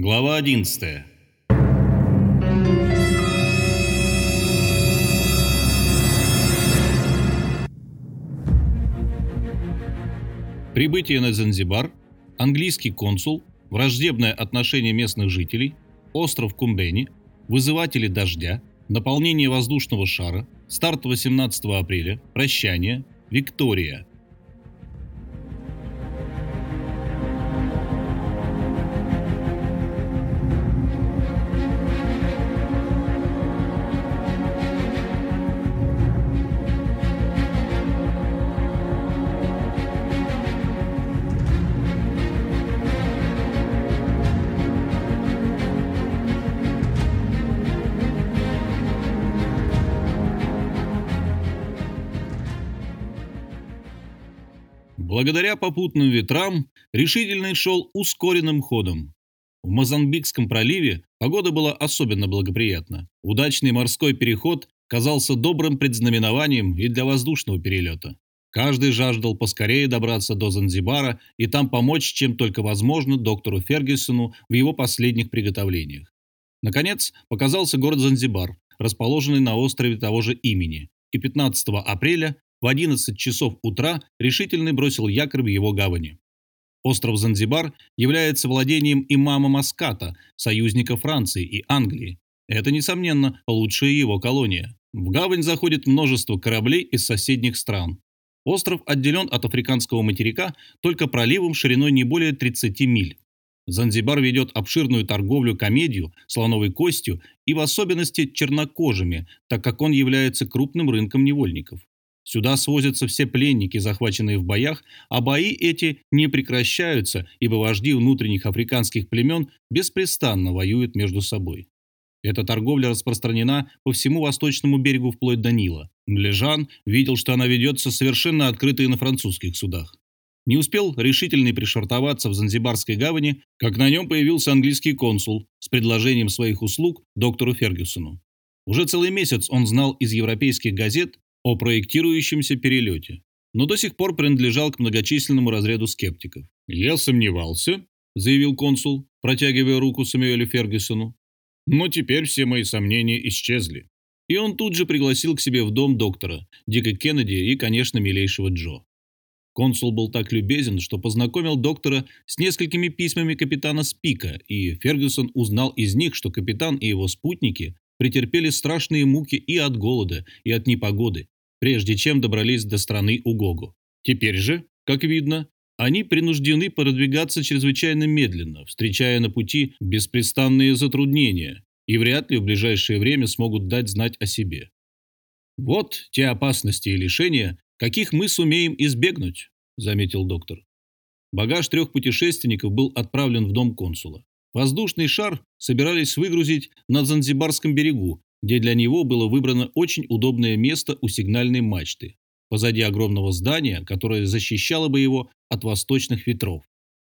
Глава 11 Прибытие на Занзибар, английский консул, враждебное отношение местных жителей, остров Кумбени, вызыватели дождя, наполнение воздушного шара, старт 18 апреля, прощание, Виктория – Благодаря попутным ветрам решительный шел ускоренным ходом. В Мозамбикском проливе погода была особенно благоприятна. Удачный морской переход казался добрым предзнаменованием и для воздушного перелета. Каждый жаждал поскорее добраться до Занзибара и там помочь, чем только возможно, доктору Фергюсону в его последних приготовлениях. Наконец, показался город Занзибар, расположенный на острове того же имени, и 15 апреля в 11 часов утра решительный бросил якорь в его гавани. Остров Занзибар является владением имама Маската, союзника Франции и Англии. Это, несомненно, лучшая его колония. В гавань заходит множество кораблей из соседних стран. Остров отделен от африканского материка только проливом шириной не более 30 миль. Занзибар ведет обширную торговлю комедию, слоновой костью и в особенности чернокожими, так как он является крупным рынком невольников. Сюда свозятся все пленники, захваченные в боях, а бои эти не прекращаются, ибо вожди внутренних африканских племен беспрестанно воюют между собой. Эта торговля распространена по всему восточному берегу вплоть до Нила. Млежан видел, что она ведется совершенно открытой на французских судах. Не успел решительный пришвартоваться в Занзибарской гавани, как на нем появился английский консул с предложением своих услуг доктору Фергюсону. Уже целый месяц он знал из европейских газет о проектирующемся перелете, но до сих пор принадлежал к многочисленному разряду скептиков. «Я сомневался», — заявил консул, протягивая руку Самуэлю Фергюсону. «Но теперь все мои сомнения исчезли». И он тут же пригласил к себе в дом доктора, Дика Кеннеди и, конечно, милейшего Джо. Консул был так любезен, что познакомил доктора с несколькими письмами капитана Спика, и Фергюсон узнал из них, что капитан и его спутники претерпели страшные муки и от голода, и от непогоды, прежде чем добрались до страны Угогу. Теперь же, как видно, они принуждены продвигаться чрезвычайно медленно, встречая на пути беспрестанные затруднения, и вряд ли в ближайшее время смогут дать знать о себе. «Вот те опасности и лишения, каких мы сумеем избегнуть», – заметил доктор. Багаж трех путешественников был отправлен в дом консула. Воздушный шар собирались выгрузить на Занзибарском берегу, где для него было выбрано очень удобное место у сигнальной мачты, позади огромного здания, которое защищало бы его от восточных ветров.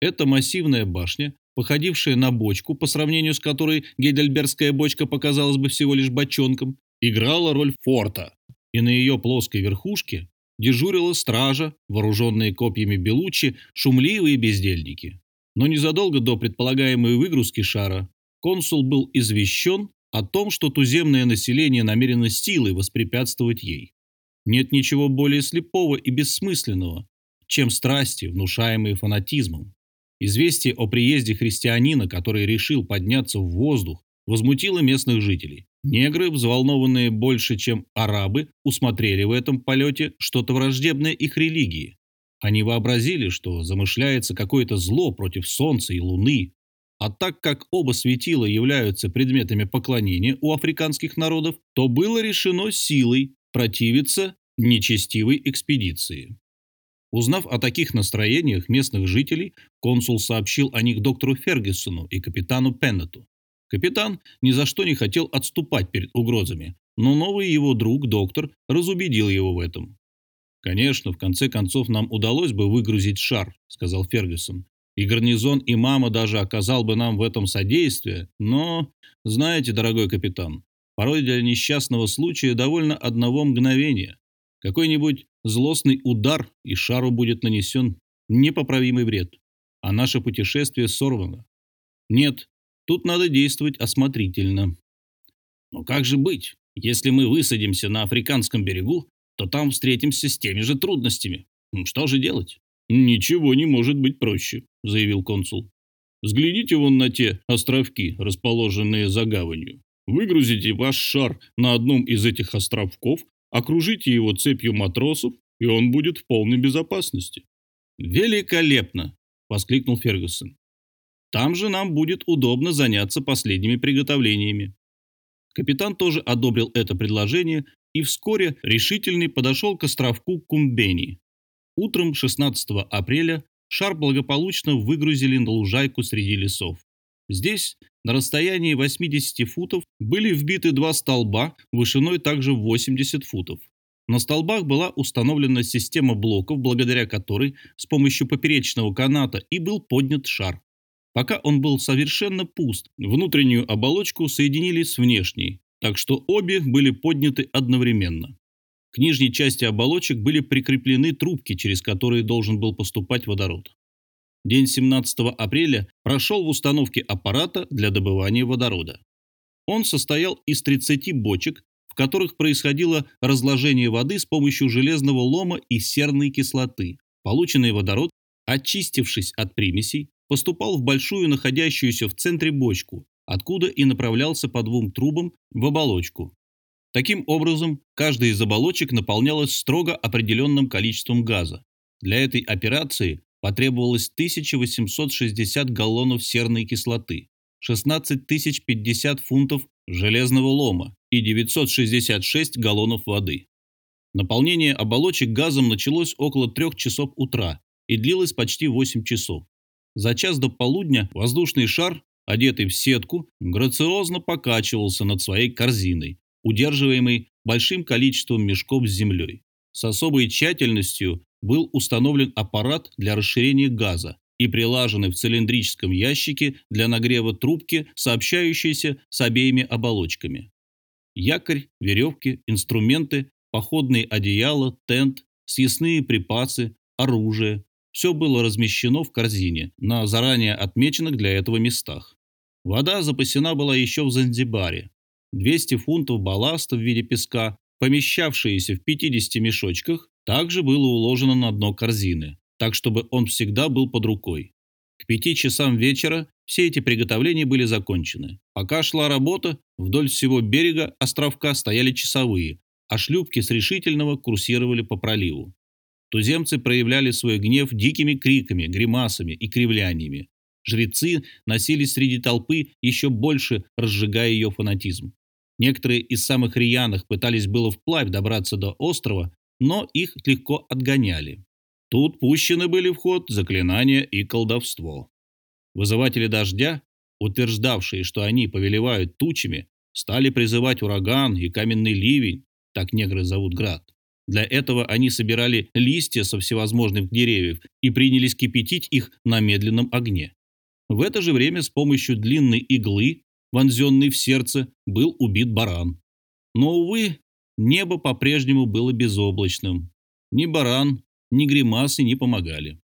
Эта массивная башня, походившая на бочку, по сравнению с которой гейдельбергская бочка показалась бы всего лишь бочонком, играла роль форта, и на ее плоской верхушке дежурила стража, вооруженные копьями белучи, шумливые бездельники. Но незадолго до предполагаемой выгрузки шара консул был извещен о том, что туземное население намерено силой воспрепятствовать ей. Нет ничего более слепого и бессмысленного, чем страсти, внушаемые фанатизмом. Известие о приезде христианина, который решил подняться в воздух, возмутило местных жителей. Негры, взволнованные больше, чем арабы, усмотрели в этом полете что-то враждебное их религии. Они вообразили, что замышляется какое-то зло против Солнца и Луны, а так как оба светила являются предметами поклонения у африканских народов, то было решено силой противиться нечестивой экспедиции. Узнав о таких настроениях местных жителей, консул сообщил о них доктору Фергюсону и капитану Пеннету. Капитан ни за что не хотел отступать перед угрозами, но новый его друг, доктор, разубедил его в этом. «Конечно, в конце концов нам удалось бы выгрузить шар», — сказал Фергюсон, и гарнизон и мама даже оказал бы нам в этом содействие, но, знаете, дорогой капитан, порой для несчастного случая довольно одного мгновения. Какой-нибудь злостный удар, и шару будет нанесен непоправимый вред, а наше путешествие сорвано. Нет, Тут надо действовать осмотрительно. Но как же быть, если мы высадимся на африканском берегу, то там встретимся с теми же трудностями. Что же делать? Ничего не может быть проще, заявил консул. Взгляните вон на те островки, расположенные за гаванью. Выгрузите ваш шар на одном из этих островков, окружите его цепью матросов, и он будет в полной безопасности. «Великолепно!» – воскликнул Фергюсон. «Там же нам будет удобно заняться последними приготовлениями». Капитан тоже одобрил это предложение, и вскоре решительный подошел к островку Кумбени. Утром 16 апреля шар благополучно выгрузили на лужайку среди лесов. Здесь, на расстоянии 80 футов, были вбиты два столба вышиной также 80 футов. На столбах была установлена система блоков, благодаря которой с помощью поперечного каната и был поднят шар. Пока он был совершенно пуст, внутреннюю оболочку соединили с внешней, так что обе были подняты одновременно. К нижней части оболочек были прикреплены трубки, через которые должен был поступать водород. День 17 апреля прошел в установке аппарата для добывания водорода. Он состоял из 30 бочек, в которых происходило разложение воды с помощью железного лома и серной кислоты. Полученный водород, очистившись от примесей, поступал в большую находящуюся в центре бочку, откуда и направлялся по двум трубам в оболочку. Таким образом, каждая из оболочек наполнялась строго определенным количеством газа. Для этой операции потребовалось 1860 галлонов серной кислоты, 16 050 фунтов железного лома и 966 галлонов воды. Наполнение оболочек газом началось около 3 часов утра и длилось почти 8 часов. За час до полудня воздушный шар, одетый в сетку, грациозно покачивался над своей корзиной, удерживаемой большим количеством мешков с землей. С особой тщательностью был установлен аппарат для расширения газа и прилажены в цилиндрическом ящике для нагрева трубки, сообщающиеся с обеими оболочками. Якорь, веревки, инструменты, походные одеяла, тент, съестные припасы, оружие – все было размещено в корзине на заранее отмеченных для этого местах. Вода запасена была еще в Занзибаре. 200 фунтов балласта в виде песка, помещавшиеся в 50 мешочках, также было уложено на дно корзины, так чтобы он всегда был под рукой. К пяти часам вечера все эти приготовления были закончены. Пока шла работа, вдоль всего берега островка стояли часовые, а шлюпки с решительного курсировали по проливу. Туземцы проявляли свой гнев дикими криками, гримасами и кривляниями. Жрецы носились среди толпы, еще больше разжигая ее фанатизм. Некоторые из самых рьяных пытались было вплавь добраться до острова, но их легко отгоняли. Тут пущены были в ход заклинания и колдовство. Вызыватели дождя, утверждавшие, что они повелевают тучами, стали призывать ураган и каменный ливень, так негры зовут град. Для этого они собирали листья со всевозможных деревьев и принялись кипятить их на медленном огне. В это же время с помощью длинной иглы, вонзенной в сердце, был убит баран. Но, увы, Небо по-прежнему было безоблачным. Ни баран, ни гримасы не помогали.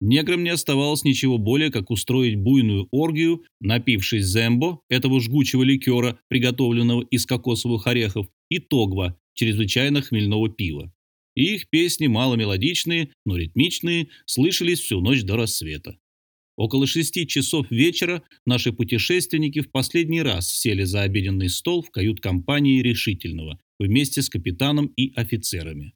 Неграм не оставалось ничего более, как устроить буйную оргию, напившись зембо, этого жгучего ликера, приготовленного из кокосовых орехов, и тогва, чрезвычайно хмельного пива. Их песни, маломелодичные, но ритмичные, слышались всю ночь до рассвета. Около шести часов вечера наши путешественники в последний раз сели за обеденный стол в кают-компании решительного, вместе с капитаном и офицерами.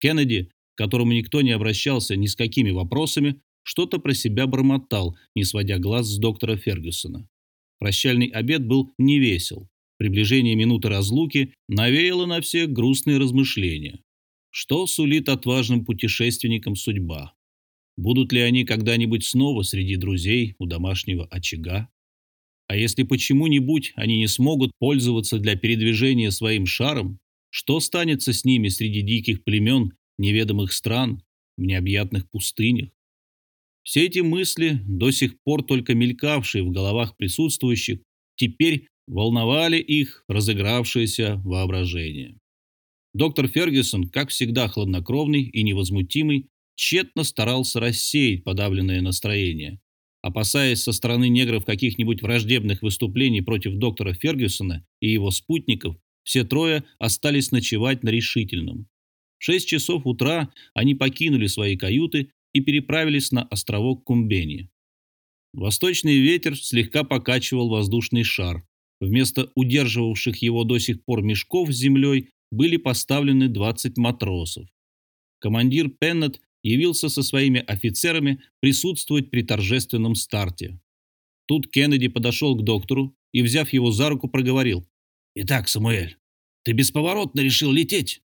Кеннеди, к которому никто не обращался ни с какими вопросами, что-то про себя бормотал, не сводя глаз с доктора Фергюсона. Прощальный обед был невесел. Приближение минуты разлуки навеяло на всех грустные размышления. Что сулит отважным путешественникам судьба? Будут ли они когда-нибудь снова среди друзей у домашнего очага? А если почему-нибудь они не смогут пользоваться для передвижения своим шаром, что станется с ними среди диких племен, неведомых стран, в необъятных пустынях? Все эти мысли, до сих пор только мелькавшие в головах присутствующих, теперь волновали их разыгравшееся воображение. Доктор Фергюсон, как всегда хладнокровный и невозмутимый, тщетно старался рассеять подавленное настроение. Опасаясь со стороны негров каких-нибудь враждебных выступлений против доктора Фергюсона и его спутников, все трое остались ночевать на решительном. В 6 часов утра они покинули свои каюты и переправились на островок Кумбени. Восточный ветер слегка покачивал воздушный шар. Вместо удерживавших его до сих пор мешков с землей были поставлены 20 матросов. Командир Пеннет явился со своими офицерами присутствовать при торжественном старте. Тут Кеннеди подошел к доктору и, взяв его за руку, проговорил. «Итак, Самуэль, ты бесповоротно решил лететь?»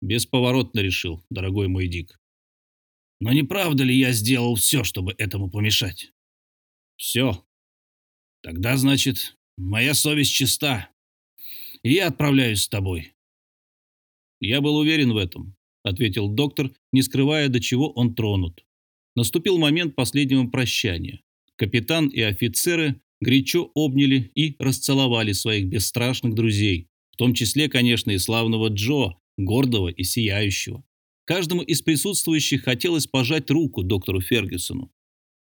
«Бесповоротно решил, дорогой мой Дик». «Но не правда ли я сделал все, чтобы этому помешать?» «Все. Тогда, значит, моя совесть чиста, и я отправляюсь с тобой». Я был уверен в этом ответил доктор, не скрывая, до чего он тронут. Наступил момент последнего прощания. Капитан и офицеры горячо обняли и расцеловали своих бесстрашных друзей, в том числе, конечно, и славного Джо, гордого и сияющего. Каждому из присутствующих хотелось пожать руку доктору Фергюсону.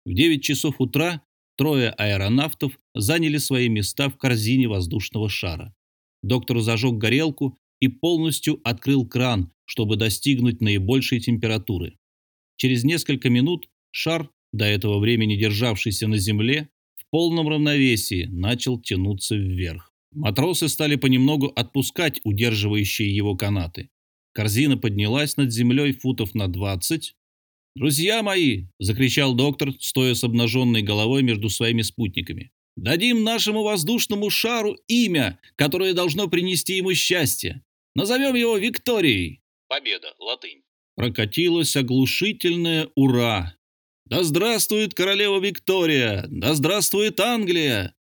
В 9 часов утра трое аэронавтов заняли свои места в корзине воздушного шара. Доктор зажег горелку и полностью открыл кран, чтобы достигнуть наибольшей температуры. Через несколько минут шар, до этого времени державшийся на земле, в полном равновесии начал тянуться вверх. Матросы стали понемногу отпускать удерживающие его канаты. Корзина поднялась над землей футов на 20. «Друзья мои!» – закричал доктор, стоя с обнаженной головой между своими спутниками. «Дадим нашему воздушному шару имя, которое должно принести ему счастье. Назовем его Викторией. Победа, латынь. Прокатилось оглушительное «Ура!». «Да здравствует королева Виктория! Да здравствует Англия!»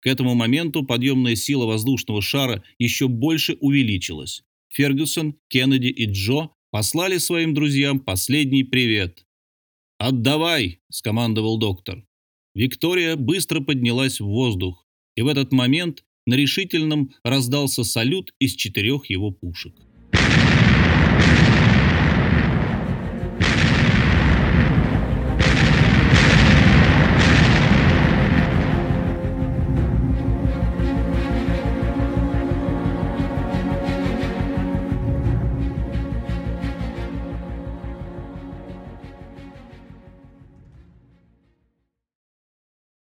К этому моменту подъемная сила воздушного шара еще больше увеличилась. Фергюсон, Кеннеди и Джо послали своим друзьям последний привет. «Отдавай!» – скомандовал доктор. Виктория быстро поднялась в воздух, и в этот момент на решительном раздался салют из четырех его пушек.